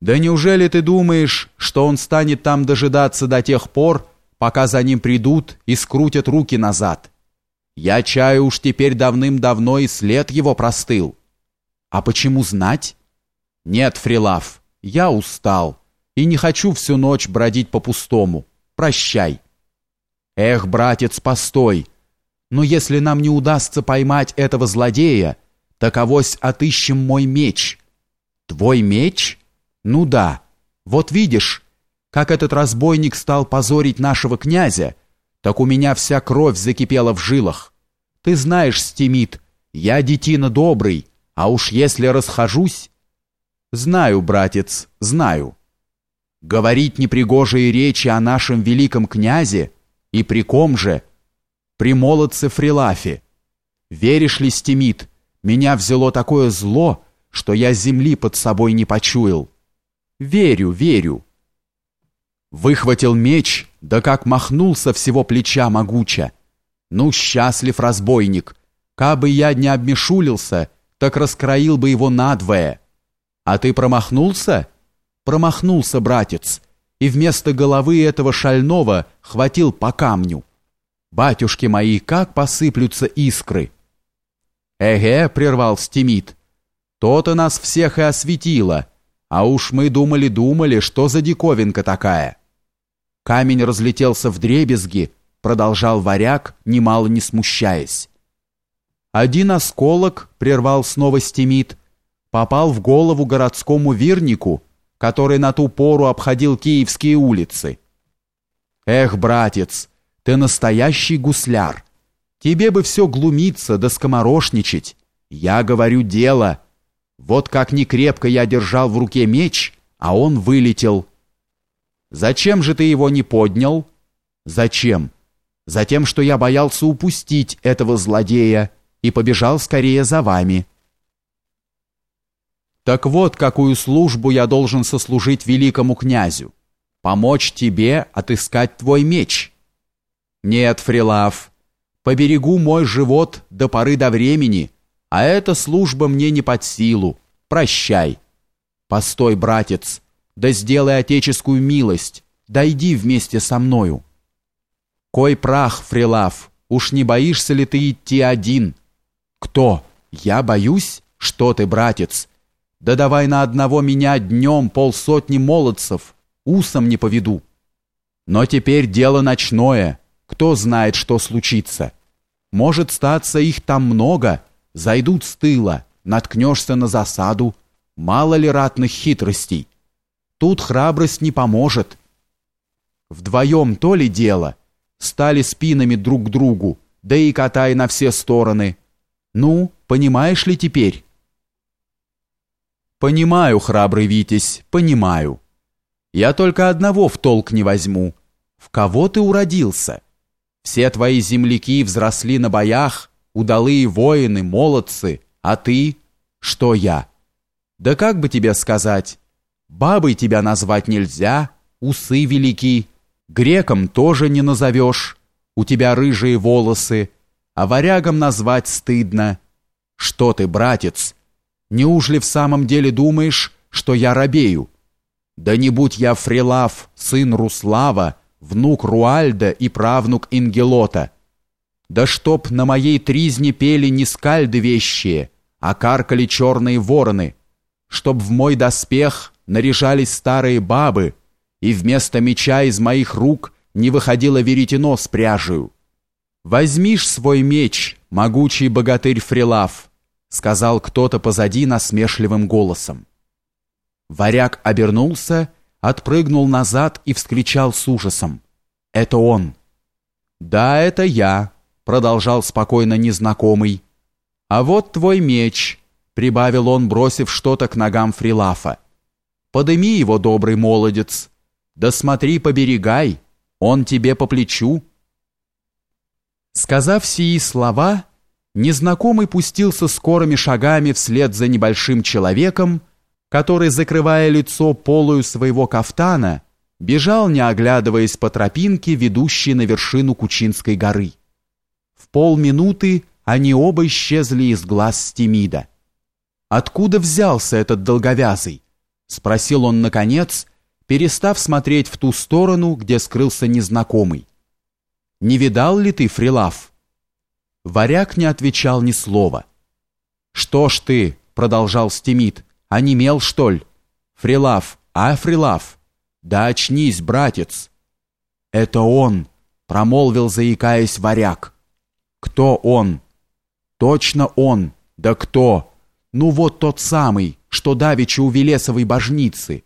Да неужели ты думаешь, что он станет там дожидаться до тех пор, пока за ним придут и скрутят руки назад? Я чаю уж теперь давным-давно и след его простыл. А почему знать? Нет, Фрилав, я устал и не хочу всю ночь бродить по пустому. Прощай. Эх, братец, постой. Но если нам не удастся поймать этого злодея, так авось отыщем мой меч. Твой меч? Ну да. Вот видишь, как этот разбойник стал позорить нашего князя, так у меня вся кровь закипела в жилах. Ты знаешь, Стимит, я детина добрый, а уж если расхожусь... Знаю, братец, знаю. Говорить непригожие речи о нашем великом князе и при ком же? При молодце Фрилафе. Веришь ли, Стимит, меня взяло такое зло, что я земли под собой не почуял. Верю, верю. Выхватил меч, да как махнулся всего плеча могуча. Ну, счастлив разбойник. Кабы я не обмешулился, так раскроил бы его надвое. А ты промахнулся? Промахнулся, братец, и вместо головы этого шального хватил по камню. Батюшки мои, как посыплются искры! Эге, прервал Стимит, то-то нас всех и осветило, а уж мы думали-думали, что за диковинка такая. Камень разлетелся в дребезги, продолжал варяг, немало не смущаясь. Один осколок, прервал снова Стимит, попал в голову городскому вирнику, который на ту пору обходил киевские улицы. Эх, братец, ты настоящий гусляр. Тебе бы все глумиться да скоморошничать. Я говорю дело — вот как не крепко я держал в руке меч, а он вылетел. Зачем же ты его не поднял? Зачем? Затем, что я боялся упустить этого злодея и побежал скорее за вами. Так вот, какую службу я должен сослужить великому князю. Помочь тебе отыскать твой меч. Нет, Фрилав, поберегу мой живот до поры до времени — а эта служба мне не под силу. Прощай. Постой, братец, да сделай отеческую милость, дойди вместе со мною. Кой прах, Фрилав, уж не боишься ли ты идти один? Кто? Я боюсь? Что ты, братец? Да давай на одного меня днем полсотни молодцев, усом не поведу. Но теперь дело ночное, кто знает, что случится. Может статься их там много, Зайдут с тыла, наткнешься на засаду. Мало ли ратных хитростей. Тут храбрость не поможет. Вдвоем то ли дело. Стали спинами друг к другу, да и катай на все стороны. Ну, понимаешь ли теперь? Понимаю, храбрый Витязь, понимаю. Я только одного в толк не возьму. В кого ты уродился? Все твои земляки взросли на боях, удалые воины, молодцы, а ты? Что я? Да как бы тебе сказать? Бабой тебя назвать нельзя, усы велики, греком тоже не назовешь, у тебя рыжие волосы, а варягом назвать стыдно. Что ты, братец, неужели в самом деле думаешь, что я робею? Да не будь я Фрилав, сын Руслава, внук Руальда и правнук Ингелота, да чтоб на моей тризне пели не скальды вещие, а каркали черные вороны, чтоб в мой доспех наряжались старые бабы, и вместо меча из моих рук не выходило веретено с пряжею. «Возьмишь свой меч, могучий богатырь Фрилав», сказал кто-то позади насмешливым голосом. Варяг обернулся, отпрыгнул назад и вскричал с ужасом. «Это он!» «Да, это я», продолжал спокойно незнакомый. А вот твой меч, прибавил он, бросив что-то к ногам Фрилафа. Подыми его, добрый молодец. Да смотри, поберегай, он тебе по плечу. Сказав сии слова, незнакомый пустился скорыми шагами вслед за небольшим человеком, который, закрывая лицо полою своего кафтана, бежал, не оглядываясь по тропинке, ведущей на вершину Кучинской горы. В полминуты они оба исчезли из глаз Стемида. Откуда взялся этот долговязый? Спросил он наконец, перестав смотреть в ту сторону, где скрылся незнакомый. «Не видал ли ты, Фрилав?» Варяг не отвечал ни слова. «Что ж ты?» — продолжал Стимит. «Онемел, что ли? Фрилав, а, Фрилав? Да очнись, братец!» «Это он!» — промолвил, заикаясь варяг. «Кто он?» «Точно он! Да кто? Ну вот тот самый, что давеча у Велесовой божницы!»